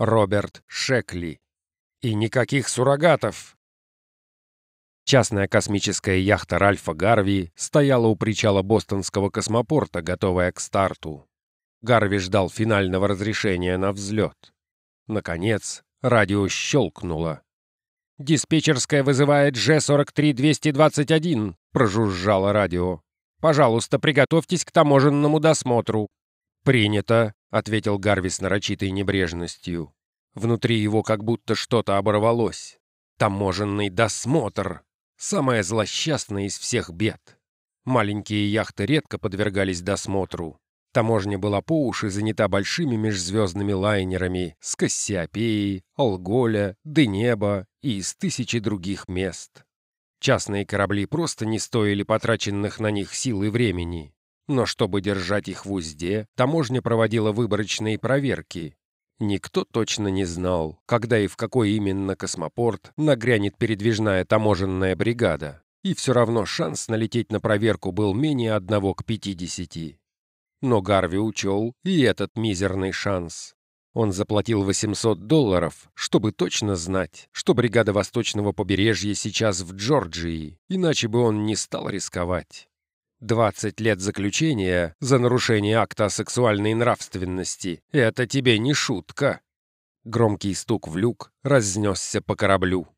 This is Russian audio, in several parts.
Роберт Шекли. И никаких суррогатов. Частная космическая яхта Ральфа Гарви стояла у причала бостонского космопорта, готовая к старту. Гарви ждал финального разрешения на взлет. Наконец, радио щелкнуло. «Диспетчерская вызывает Ж-43-221», — прожужжало радио. «Пожалуйста, приготовьтесь к таможенному досмотру». «Принято», — ответил Гарви с нарочитой небрежностью. Внутри его как будто что-то оборвалось. Таможенный досмотр. Самое злосчастное из всех бед. Маленькие яхты редко подвергались досмотру. Таможня была по уши занята большими межзвездными лайнерами с Кассиопеей, Алголя, Денеба и из тысячи других мест. Частные корабли просто не стоили потраченных на них сил и времени. Но чтобы держать их в узде, таможня проводила выборочные проверки. Никто точно не знал, когда и в какой именно космопорт нагрянет передвижная таможенная бригада. И все равно шанс налететь на проверку был менее одного к пятидесяти. Но Гарви учел и этот мизерный шанс. Он заплатил 800 долларов, чтобы точно знать, что бригада Восточного побережья сейчас в Джорджии, иначе бы он не стал рисковать. 20 лет заключения за нарушение акта сексуальной нравственности — это тебе не шутка. Громкий стук в люк разнесся по кораблю.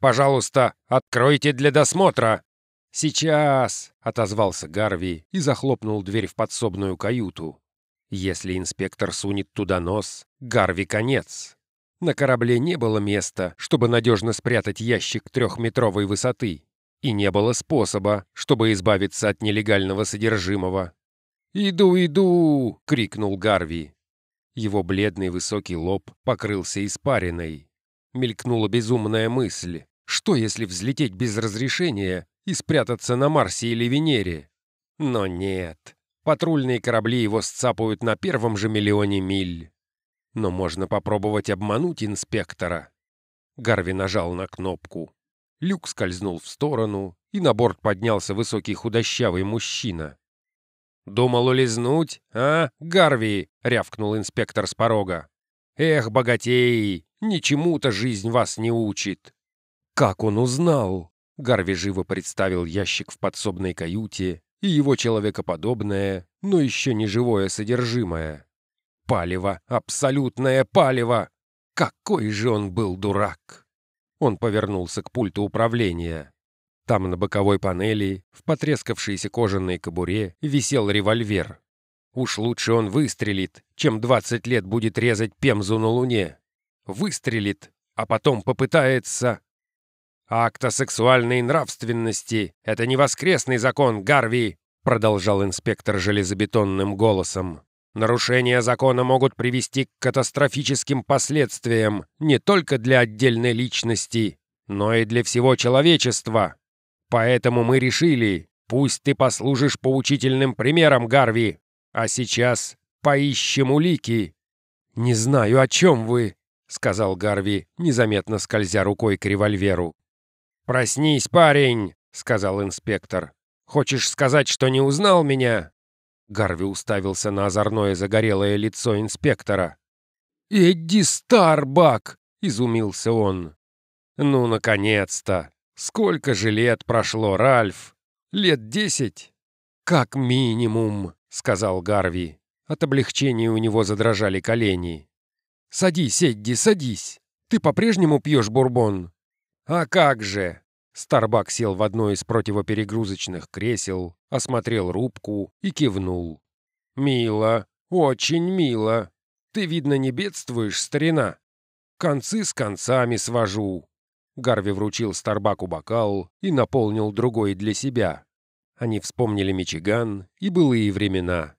«Пожалуйста, откройте для досмотра!» «Сейчас!» — отозвался Гарви и захлопнул дверь в подсобную каюту. Если инспектор сунет туда нос, Гарви конец. На корабле не было места, чтобы надежно спрятать ящик трехметровой высоты, и не было способа, чтобы избавиться от нелегального содержимого. «Иду, иду!» — крикнул Гарви. Его бледный высокий лоб покрылся испариной. Мелькнула безумная мысль. Что, если взлететь без разрешения и спрятаться на Марсе или Венере. Но нет. Патрульные корабли его сцапают на первом же миллионе миль. Но можно попробовать обмануть инспектора. Гарви нажал на кнопку. Люк скользнул в сторону, и на борт поднялся высокий худощавый мужчина. «Думал улизнуть, а, Гарви?» — рявкнул инспектор с порога. «Эх, богатей, ничему-то жизнь вас не учит». Как он узнал? Гарви живо представил ящик в подсобной каюте и его человекоподобное, но еще не живое содержимое. Палево, абсолютное палево! Какой же он был дурак! Он повернулся к пульту управления. Там на боковой панели, в потрескавшейся кожаной кобуре, висел револьвер. Уж лучше он выстрелит, чем 20 лет будет резать Пемзу на Луне. Выстрелит, а потом попытается... «Акт о сексуальной нравственности — это не воскресный закон, Гарви!» продолжал инспектор железобетонным голосом. «Нарушения закона могут привести к катастрофическим последствиям не только для отдельной личности, но и для всего человечества. Поэтому мы решили, пусть ты послужишь поучительным примером, Гарви. А сейчас поищем улики». «Не знаю, о чем вы», — сказал Гарви, незаметно скользя рукой к револьверу. «Проснись, парень!» — сказал инспектор. «Хочешь сказать, что не узнал меня?» Гарви уставился на озорное загорелое лицо инспектора. «Эдди Старбак!» — изумился он. «Ну, наконец-то! Сколько же лет прошло, Ральф? Лет десять?» «Как минимум», — сказал Гарви. От облегчения у него задрожали колени. «Садись, Эдди, садись. Ты по-прежнему пьешь бурбон?» «А как же!» Старбак сел в одно из противоперегрузочных кресел, осмотрел рубку и кивнул. «Мило, очень мило. Ты, видно, не бедствуешь, старина. Концы с концами свожу». Гарви вручил Старбаку бокал и наполнил другой для себя. Они вспомнили Мичиган и былые времена.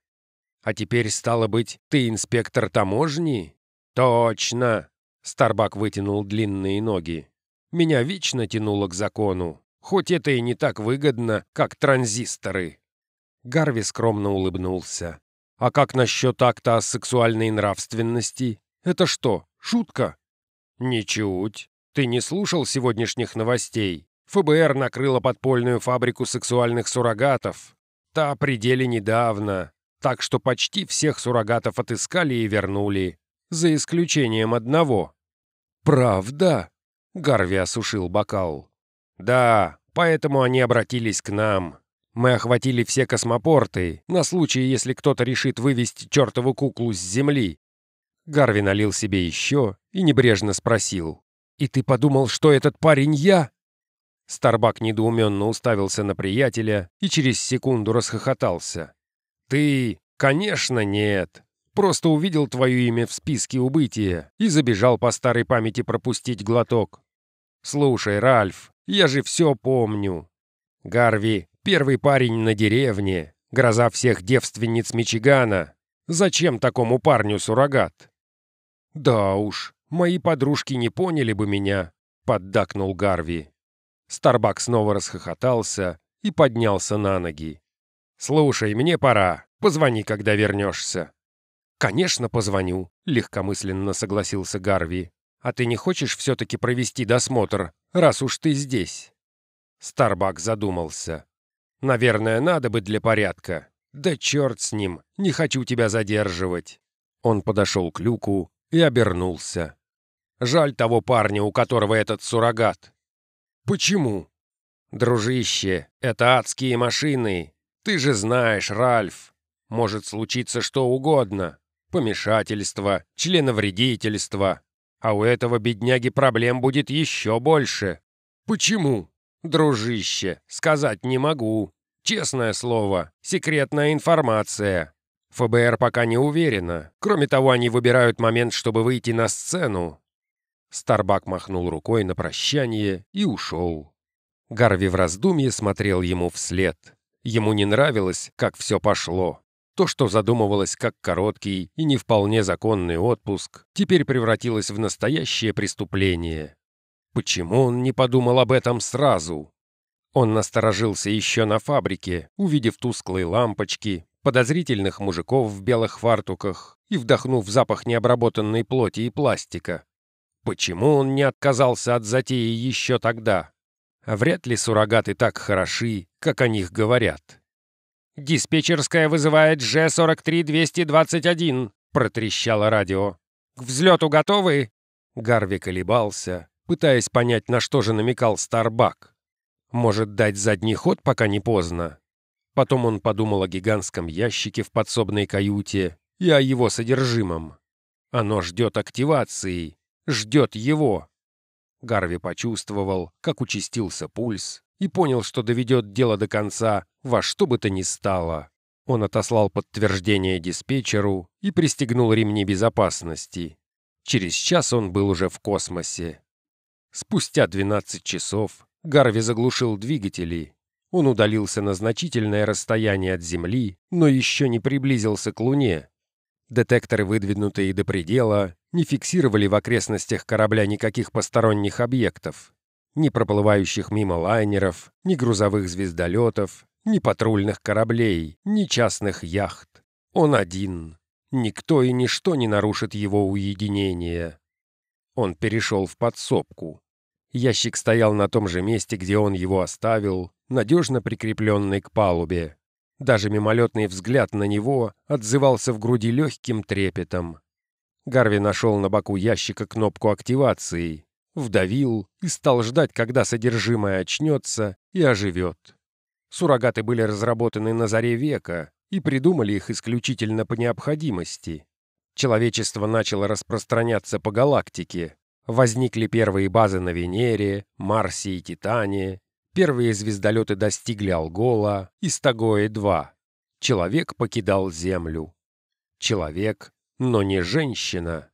«А теперь, стало быть, ты инспектор таможни?» «Точно!» Старбак вытянул длинные ноги. Меня вечно тянуло к закону, хоть это и не так выгодно, как транзисторы. Гарви скромно улыбнулся. А как насчет акта о сексуальной нравственности? Это что, шутка? Ничуть. Ты не слушал сегодняшних новостей? ФБР накрыло подпольную фабрику сексуальных суррогатов. Та пределе недавно. Так что почти всех суррогатов отыскали и вернули. за исключением одного». «Правда?» — Гарви осушил бокал. «Да, поэтому они обратились к нам. Мы охватили все космопорты, на случай, если кто-то решит вывести чертову куклу с Земли». Гарви налил себе еще и небрежно спросил. «И ты подумал, что этот парень я?» Старбак недоуменно уставился на приятеля и через секунду расхохотался. «Ты, конечно, нет. Просто увидел твое имя в списке убытия и забежал по старой памяти пропустить глоток. Слушай, Ральф, я же все помню. Гарви — первый парень на деревне, гроза всех девственниц Мичигана. Зачем такому парню суррогат? Да уж, мои подружки не поняли бы меня, поддакнул Гарви. Старбак снова расхохотался и поднялся на ноги. «Слушай, мне пора. Позвони, когда вернешься». «Конечно, позвоню», — легкомысленно согласился Гарви. «А ты не хочешь все-таки провести досмотр, раз уж ты здесь?» Старбак задумался. «Наверное, надо бы для порядка. Да черт с ним, не хочу тебя задерживать». Он подошел к люку и обернулся. «Жаль того парня, у которого этот суррогат». «Почему?» «Дружище, это адские машины. Ты же знаешь, Ральф. Может случиться что угодно помешательство, членовредительство. А у этого бедняги проблем будет еще больше. Почему? Дружище, сказать не могу. Честное слово, секретная информация. ФБР пока не уверена. Кроме того, они выбирают момент, чтобы выйти на сцену. Старбак махнул рукой на прощание и ушел. Гарви в раздумье смотрел ему вслед. Ему не нравилось, как все пошло. То, что задумывалось как короткий и не вполне законный отпуск, теперь превратилось в настоящее преступление. Почему он не подумал об этом сразу? Он насторожился еще на фабрике, увидев тусклые лампочки, подозрительных мужиков в белых фартуках и вдохнув запах необработанной плоти и пластика. Почему он не отказался от затеи еще тогда? Вряд ли суррогаты так хороши, как о них говорят. «Диспетчерская вызывает Ж-43-221», — протрещало радио. «К взлету готовы?» Гарви колебался, пытаясь понять, на что же намекал Старбак. Может, дать задний ход, пока не поздно? Потом он подумал о гигантском ящике в подсобной каюте и о его содержимом. Оно ждет активации, ждет его. Гарви почувствовал, как участился пульс, и понял, что доведет дело до конца во что бы то ни стало. Он отослал подтверждение диспетчеру и пристегнул ремни безопасности. Через час он был уже в космосе. Спустя 12 часов Гарви заглушил двигатели. Он удалился на значительное расстояние от Земли, но еще не приблизился к Луне. Детекторы, выдвинутые до предела, не фиксировали в окрестностях корабля никаких посторонних объектов ни проплывающих мимо лайнеров, ни грузовых звездолетов, ни патрульных кораблей, ни частных яхт. Он один. Никто и ничто не нарушит его уединение. Он перешел в подсобку. Ящик стоял на том же месте, где он его оставил, надежно прикрепленный к палубе. Даже мимолетный взгляд на него отзывался в груди легким трепетом. Гарви нашел на боку ящика кнопку активации, вдавил и стал ждать, когда содержимое очнется и оживет. Суррогаты были разработаны на заре века и придумали их исключительно по необходимости. Человечество начало распространяться по галактике. Возникли первые базы на Венере, Марсе и Титане. Первые звездолеты достигли Алгола и Стагои-2. Человек покидал Землю. Человек, но не женщина.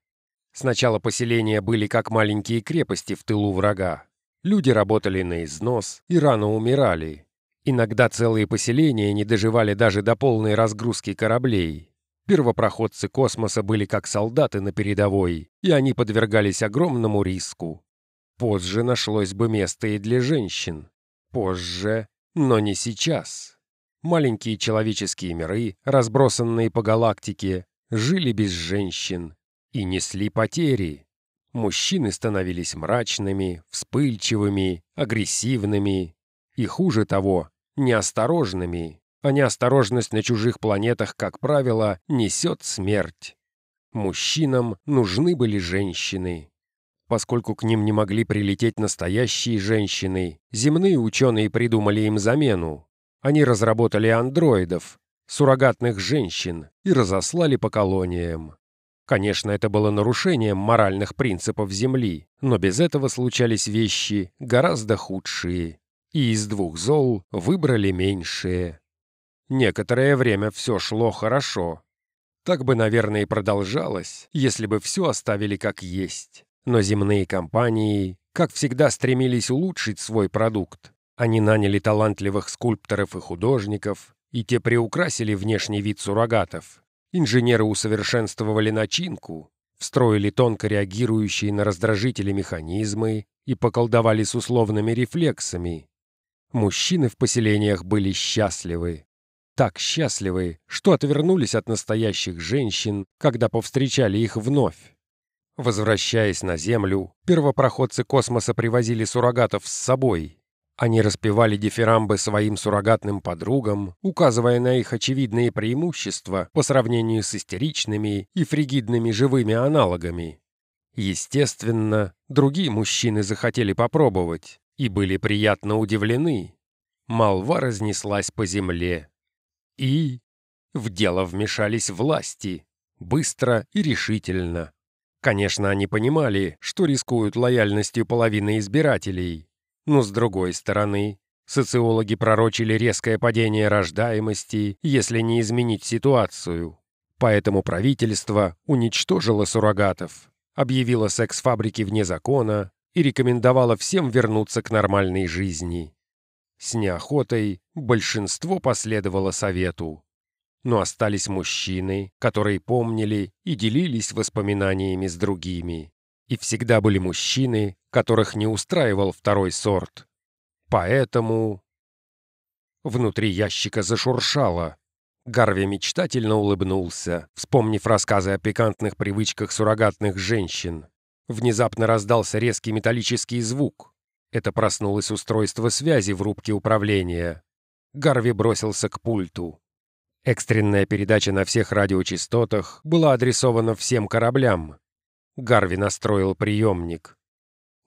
Сначала поселения были как маленькие крепости в тылу врага. Люди работали на износ и рано умирали. Иногда целые поселения не доживали даже до полной разгрузки кораблей. Первопроходцы космоса были как солдаты на передовой, и они подвергались огромному риску. Позже нашлось бы место и для женщин. Позже, но не сейчас. Маленькие человеческие миры, разбросанные по галактике, жили без женщин, и несли потери. Мужчины становились мрачными, вспыльчивыми, агрессивными и, хуже того, неосторожными. А неосторожность на чужих планетах, как правило, несет смерть. Мужчинам нужны были женщины. Поскольку к ним не могли прилететь настоящие женщины, земные ученые придумали им замену. Они разработали андроидов, суррогатных женщин, и разослали по колониям. Конечно, это было нарушением моральных принципов Земли, но без этого случались вещи гораздо худшие. И из двух зол выбрали меньшее. Некоторое время все шло хорошо. Так бы, наверное, и продолжалось, если бы все оставили как есть. Но земные компании, как всегда, стремились улучшить свой продукт. Они наняли талантливых скульпторов и художников, и те приукрасили внешний вид суррогатов, Инженеры усовершенствовали начинку, встроили тонко реагирующие на раздражители механизмы и поколдовали с условными рефлексами. Мужчины в поселениях были счастливы. Так счастливы, что отвернулись от настоящих женщин, когда повстречали их вновь. Возвращаясь на Землю, первопроходцы космоса привозили суррогатов с собой, они распевали дифирамбы своим суррогатным подругам, указывая на их очевидные преимущества по сравнению с истеричными и фригидными живыми аналогами. Естественно, другие мужчины захотели попробовать и были приятно удивлены. Молва разнеслась по земле. И в дело вмешались власти, быстро и решительно. Конечно, они понимали, что рискуют лояльностью половины избирателей, но с другой стороны, социологи пророчили резкое падение рождаемости, если не изменить ситуацию. Поэтому правительство уничтожило суррогатов, объявило секс-фабрики вне закона и рекомендовало всем вернуться к нормальной жизни. С неохотой большинство последовало совету. Но остались мужчины, которые помнили и делились воспоминаниями с другими. И всегда были мужчины, которых не устраивал второй сорт. Поэтому... Внутри ящика зашуршало. Гарви мечтательно улыбнулся, вспомнив рассказы о пикантных привычках суррогатных женщин. Внезапно раздался резкий металлический звук. Это проснулось устройство связи в рубке управления. Гарви бросился к пульту. Экстренная передача на всех радиочастотах была адресована всем кораблям. Гарви настроил приемник.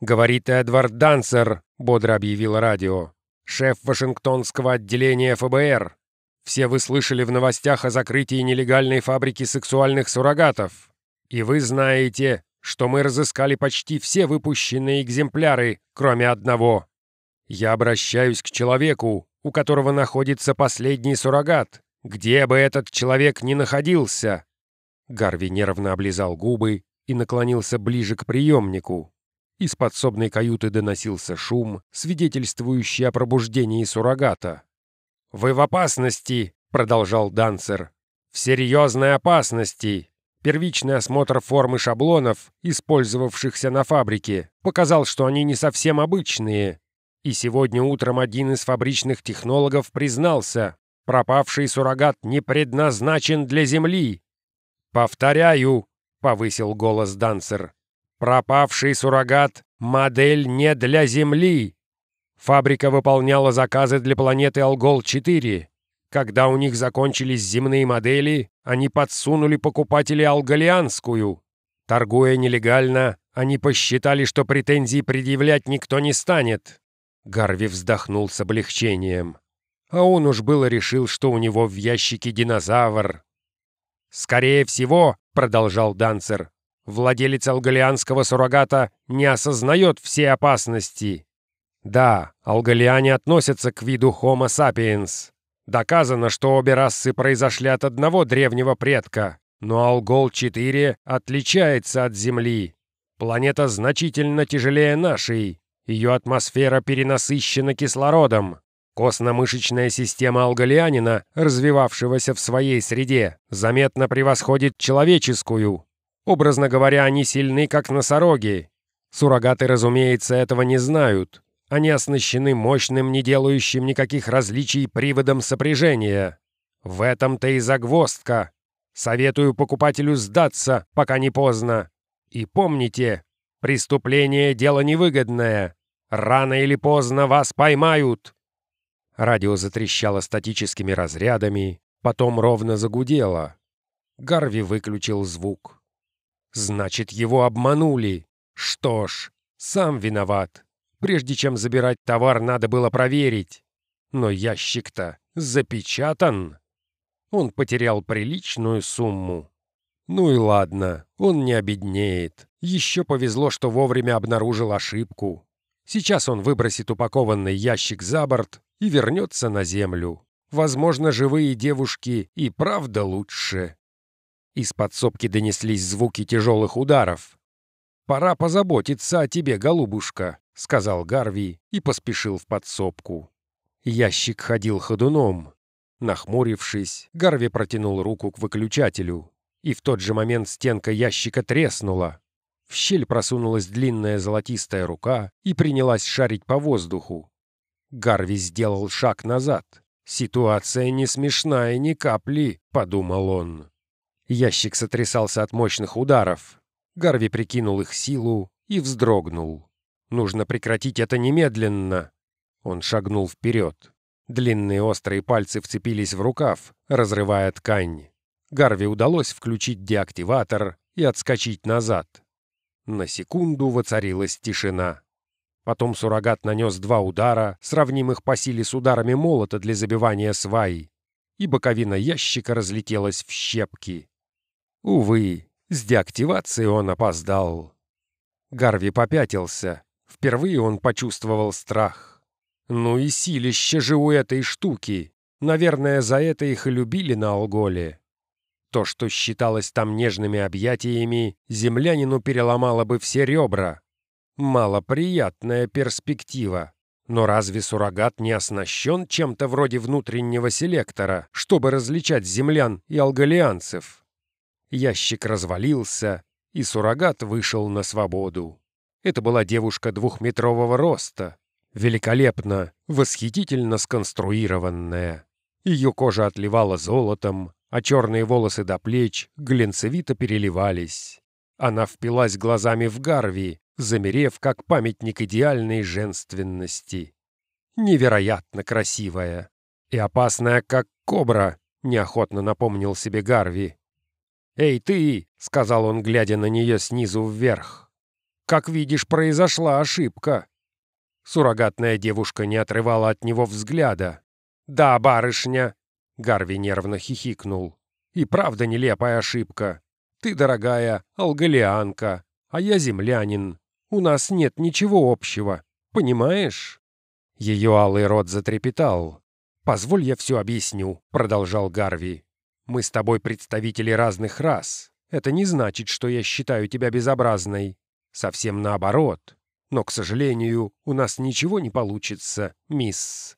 «Говорит Эдвард Дансер», — бодро объявил радио. «Шеф Вашингтонского отделения ФБР. Все вы слышали в новостях о закрытии нелегальной фабрики сексуальных суррогатов. И вы знаете, что мы разыскали почти все выпущенные экземпляры, кроме одного. Я обращаюсь к человеку, у которого находится последний суррогат, где бы этот человек ни находился». Гарви нервно облизал губы и наклонился ближе к приемнику. Из подсобной каюты доносился шум, свидетельствующий о пробуждении суррогата. «Вы в опасности!» — продолжал Данцер. «В серьезной опасности!» Первичный осмотр формы шаблонов, использовавшихся на фабрике, показал, что они не совсем обычные. И сегодня утром один из фабричных технологов признался, пропавший суррогат не предназначен для Земли. «Повторяю», — повысил голос Данцер, Пропавший суррогат — модель не для Земли. Фабрика выполняла заказы для планеты Алгол-4. Когда у них закончились земные модели, они подсунули покупателю алголианскую. Торгуя нелегально, они посчитали, что претензий предъявлять никто не станет. Гарви вздохнул с облегчением. А он уж было решил, что у него в ящике динозавр. «Скорее всего», — продолжал Данцер, Владелец алгалианского суррогата не осознает все опасности. Да, алгалиане относятся к виду Homo sapiens. Доказано, что обе расы произошли от одного древнего предка, но Алгол-4 отличается от Земли. Планета значительно тяжелее нашей. Ее атмосфера перенасыщена кислородом. Костно-мышечная система алгалианина, развивавшегося в своей среде, заметно превосходит человеческую. Образно говоря, они сильны, как носороги. Суррогаты, разумеется, этого не знают. Они оснащены мощным, не делающим никаких различий приводом сопряжения. В этом-то и загвоздка. Советую покупателю сдаться, пока не поздно. И помните, преступление – дело невыгодное. Рано или поздно вас поймают. Радио затрещало статическими разрядами, потом ровно загудело. Гарви выключил звук. Значит, его обманули. Что ж, сам виноват. Прежде чем забирать товар, надо было проверить. Но ящик-то запечатан. Он потерял приличную сумму. Ну и ладно, он не обеднеет. Еще повезло, что вовремя обнаружил ошибку. Сейчас он выбросит упакованный ящик за борт и вернется на землю. Возможно, живые девушки и правда лучше. Из подсобки донеслись звуки тяжелых ударов. «Пора позаботиться о тебе, голубушка», — сказал Гарви и поспешил в подсобку. Ящик ходил ходуном. Нахмурившись, Гарви протянул руку к выключателю, и в тот же момент стенка ящика треснула. В щель просунулась длинная золотистая рука и принялась шарить по воздуху. Гарви сделал шаг назад. «Ситуация не смешная ни капли», — подумал он. Ящик сотрясался от мощных ударов. Гарви прикинул их силу и вздрогнул. «Нужно прекратить это немедленно!» Он шагнул вперед. Длинные острые пальцы вцепились в рукав, разрывая ткань. Гарви удалось включить деактиватор и отскочить назад. На секунду воцарилась тишина. Потом суррогат нанес два удара, сравнимых по силе с ударами молота для забивания сваи, и боковина ящика разлетелась в щепки. Увы, с деактивацией он опоздал. Гарви попятился. Впервые он почувствовал страх. Ну и силище же у этой штуки. Наверное, за это их и любили на Алголе. То, что считалось там нежными объятиями, землянину переломало бы все ребра. Малоприятная перспектива. Но разве суррогат не оснащен чем-то вроде внутреннего селектора, чтобы различать землян и алголианцев? Ящик развалился, и суррогат вышел на свободу. Это была девушка двухметрового роста, великолепно, восхитительно сконструированная. Ее кожа отливала золотом, а черные волосы до плеч глинцевито переливались. Она впилась глазами в Гарви, замерев как памятник идеальной женственности. Невероятно красивая и опасная, как кобра, неохотно напомнил себе Гарви. «Эй, ты!» — сказал он, глядя на нее снизу вверх. «Как видишь, произошла ошибка». Суррогатная девушка не отрывала от него взгляда. «Да, барышня!» — Гарви нервно хихикнул. «И правда нелепая ошибка. Ты, дорогая, алгалианка, а я землянин. У нас нет ничего общего, понимаешь?» Ее алый рот затрепетал. «Позволь я все объясню», — продолжал Гарви. Мы с тобой представители разных рас. Это не значит, что я считаю тебя безобразной. Совсем наоборот. Но, к сожалению, у нас ничего не получится, мисс».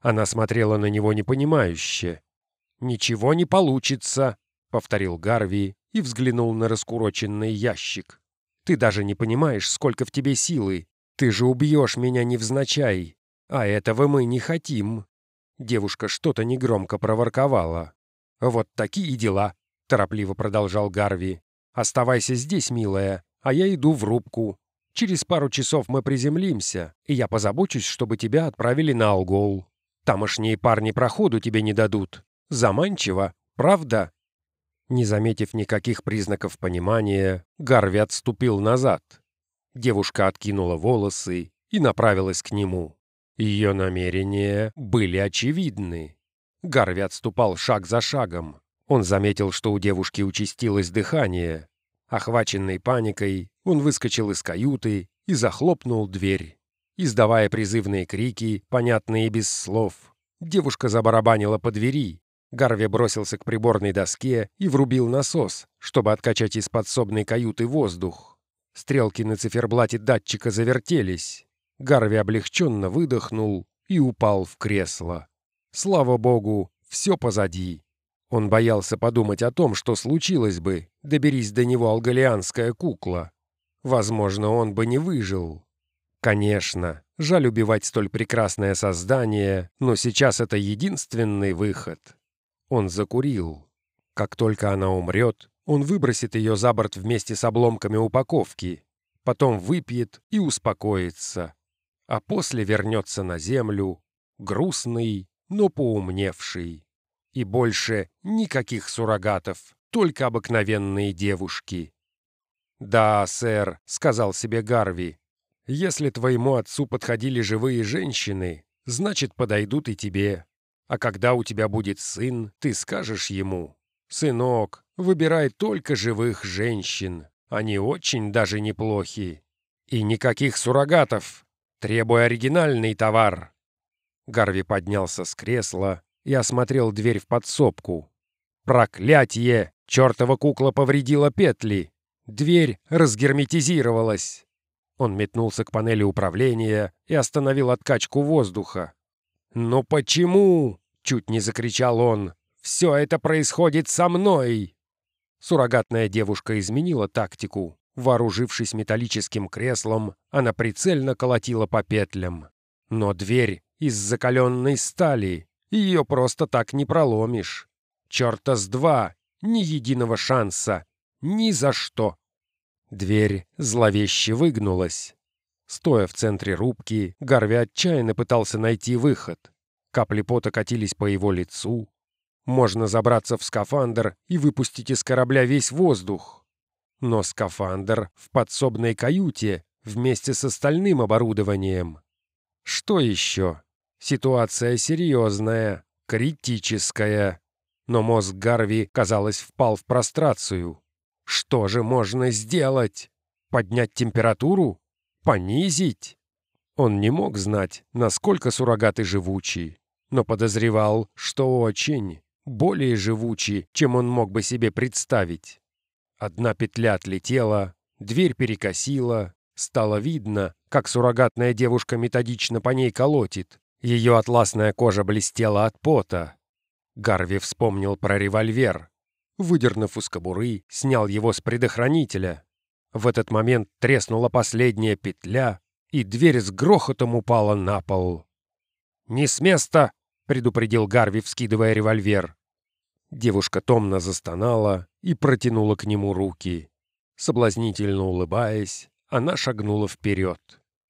Она смотрела на него непонимающе. «Ничего не получится», — повторил Гарви и взглянул на раскуроченный ящик. «Ты даже не понимаешь, сколько в тебе силы. Ты же убьешь меня невзначай. А этого мы не хотим». Девушка что-то негромко проворковала. «Вот такие дела», — торопливо продолжал Гарви. «Оставайся здесь, милая, а я иду в рубку. Через пару часов мы приземлимся, и я позабочусь, чтобы тебя отправили на Алгол. Тамошние парни проходу тебе не дадут. Заманчиво, правда?» Не заметив никаких признаков понимания, Гарви отступил назад. Девушка откинула волосы и направилась к нему. Ее намерения были очевидны. Гарви отступал шаг за шагом. Он заметил, что у девушки участилось дыхание. Охваченный паникой, он выскочил из каюты и захлопнул дверь. Издавая призывные крики, понятные без слов, девушка забарабанила по двери. Гарви бросился к приборной доске и врубил насос, чтобы откачать из подсобной каюты воздух. Стрелки на циферблате датчика завертелись. Гарви облегченно выдохнул и упал в кресло. Слава богу, все позади. Он боялся подумать о том, что случилось бы, доберись до него алгалианская кукла. Возможно, он бы не выжил. Конечно, жаль убивать столь прекрасное создание, но сейчас это единственный выход. Он закурил. Как только она умрет, он выбросит ее за борт вместе с обломками упаковки, потом выпьет и успокоится, а после вернется на землю, грустный но поумневший. И больше никаких суррогатов, только обыкновенные девушки. «Да, сэр», — сказал себе Гарви. «Если твоему отцу подходили живые женщины, значит, подойдут и тебе. А когда у тебя будет сын, ты скажешь ему, «Сынок, выбирай только живых женщин. Они очень даже неплохи. И никаких суррогатов. Требуй оригинальный товар». Гарви поднялся с кресла и осмотрел дверь в подсобку. «Проклятье! Чёртова кукла повредила петли! Дверь разгерметизировалась!» Он метнулся к панели управления и остановил откачку воздуха. «Но почему?» — чуть не закричал он. Все это происходит со мной!» Суррогатная девушка изменила тактику. Вооружившись металлическим креслом, она прицельно колотила по петлям. Но дверь из закаленной стали, ее просто так не проломишь. Черта с два, ни единого шанса, ни за что. Дверь зловеще выгнулась. Стоя в центре рубки, Гарви отчаянно пытался найти выход. Капли пота катились по его лицу, можно забраться в скафандр и выпустить из корабля весь воздух. Но скафандр в подсобной каюте вместе с остальным оборудованием. Что еще? Ситуация серьезная, критическая. Но мозг Гарви, казалось, впал в прострацию. Что же можно сделать? Поднять температуру? Понизить? Он не мог знать, насколько суррогаты живучи, но подозревал, что очень более живучий, чем он мог бы себе представить. Одна петля отлетела, дверь перекосила, стало видно, как суррогатная девушка методично по ней колотит. Ее атласная кожа блестела от пота. Гарви вспомнил про револьвер. Выдернув из кобуры, снял его с предохранителя. В этот момент треснула последняя петля, и дверь с грохотом упала на пол. «Не с места!» предупредил Гарви, вскидывая револьвер. Девушка томно застонала и протянула к нему руки. Соблазнительно улыбаясь, она шагнула вперед.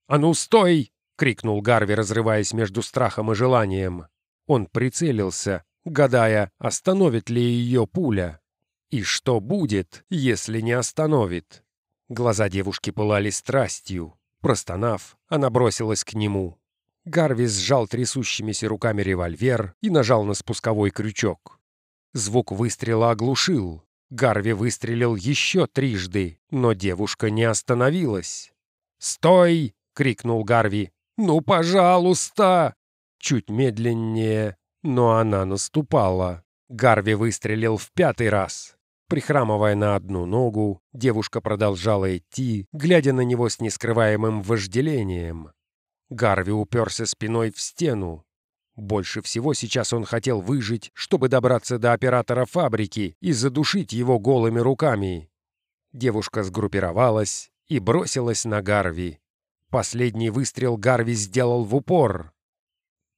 «А ну, стой!» — крикнул Гарви, разрываясь между страхом и желанием. Он прицелился, гадая, остановит ли ее пуля. И что будет, если не остановит? Глаза девушки пылали страстью. Простонав, она бросилась к нему. Гарви сжал трясущимися руками револьвер и нажал на спусковой крючок. Звук выстрела оглушил. Гарви выстрелил еще трижды, но девушка не остановилась. «Стой!» — крикнул Гарви. «Ну, пожалуйста!» Чуть медленнее, но она наступала. Гарви выстрелил в пятый раз. Прихрамывая на одну ногу, девушка продолжала идти, глядя на него с нескрываемым вожделением. Гарви уперся спиной в стену. Больше всего сейчас он хотел выжить, чтобы добраться до оператора фабрики и задушить его голыми руками. Девушка сгруппировалась и бросилась на Гарви. Последний выстрел Гарви сделал в упор.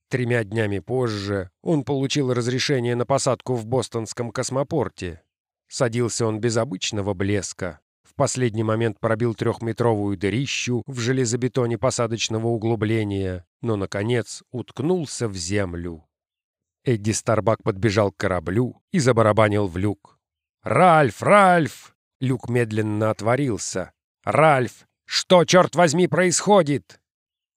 Тремя днями позже он получил разрешение на посадку в бостонском космопорте. Садился он без обычного блеска в последний момент пробил трехметровую дырищу в железобетоне посадочного углубления, но, наконец, уткнулся в землю. Эдди Старбак подбежал к кораблю и забарабанил в люк. «Ральф! Ральф!» Люк медленно отворился. «Ральф! Что, черт возьми, происходит?»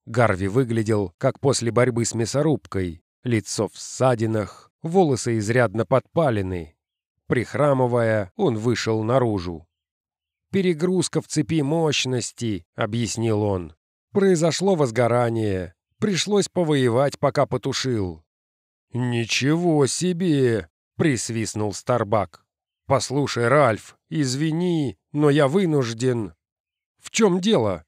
Гарви выглядел, как после борьбы с мясорубкой. Лицо в ссадинах, волосы изрядно подпалены. Прихрамывая, он вышел наружу. «Перегрузка в цепи мощности», — объяснил он. «Произошло возгорание. Пришлось повоевать, пока потушил». «Ничего себе!» — присвистнул Старбак. «Послушай, Ральф, извини, но я вынужден». «В чем дело?»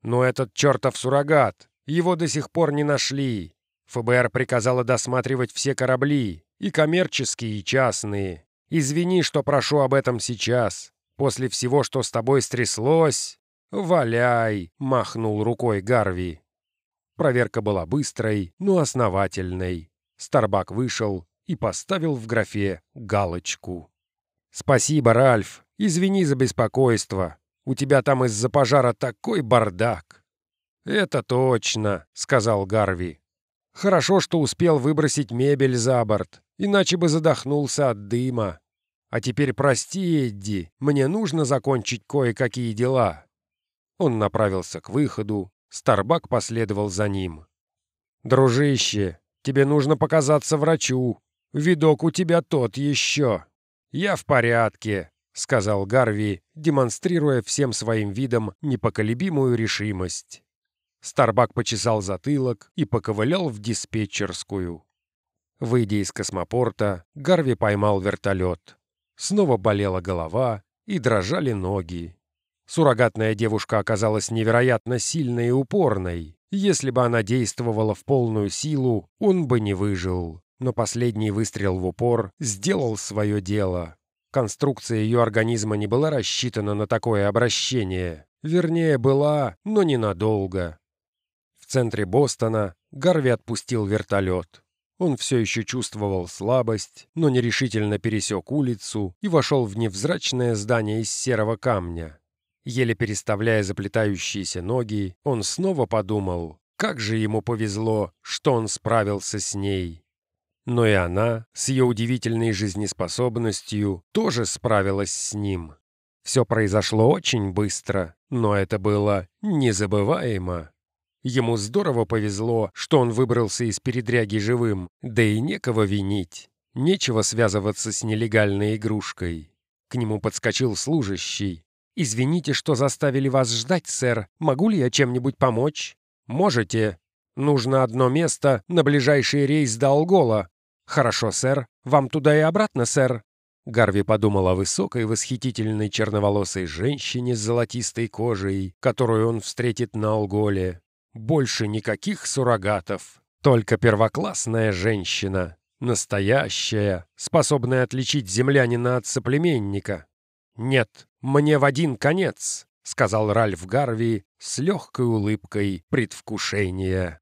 «Но этот чертов суррогат. Его до сих пор не нашли. ФБР приказало досматривать все корабли, и коммерческие, и частные. Извини, что прошу об этом сейчас. После всего, что с тобой стряслось, валяй!» — махнул рукой Гарви. Проверка была быстрой, но основательной. Старбак вышел и поставил в графе галочку. «Спасибо, Ральф. Извини за беспокойство. У тебя там из-за пожара такой бардак». «Это точно», — сказал Гарви. «Хорошо, что успел выбросить мебель за борт, иначе бы задохнулся от дыма. А теперь прости, Эдди, мне нужно закончить кое-какие дела». Он направился к выходу, Старбак последовал за ним. «Дружище, тебе нужно показаться врачу. Видок у тебя тот еще». «Я в порядке», — сказал Гарви, демонстрируя всем своим видом непоколебимую решимость. Старбак почесал затылок и поковылял в диспетчерскую. Выйдя из космопорта, Гарви поймал вертолет. Снова болела голова и дрожали ноги. Суррогатная девушка оказалась невероятно сильной и упорной. Если бы она действовала в полную силу, он бы не выжил. Но последний выстрел в упор сделал свое дело. Конструкция ее организма не была рассчитана на такое обращение. Вернее, была, но ненадолго. В центре Бостона Гарви отпустил вертолет. Он все еще чувствовал слабость, но нерешительно пересек улицу и вошел в невзрачное здание из серого камня. Еле переставляя заплетающиеся ноги, он снова подумал, как же ему повезло, что он справился с ней. Но и она, с ее удивительной жизнеспособностью, тоже справилась с ним. Все произошло очень быстро, но это было незабываемо. Ему здорово повезло, что он выбрался из передряги живым, да и некого винить. Нечего связываться с нелегальной игрушкой. К нему подскочил служащий. «Извините, что заставили вас ждать, сэр. Могу ли я чем-нибудь помочь?» «Можете. Нужно одно место на ближайший рейс до Алгола». «Хорошо, сэр. Вам туда и обратно, сэр». Гарви подумал о высокой, восхитительной черноволосой женщине с золотистой кожей, которую он встретит на Алголе. Больше никаких суррогатов, только первоклассная женщина, настоящая, способная отличить землянина от соплеменника. «Нет, мне в один конец», — сказал Ральф Гарви с легкой улыбкой предвкушения.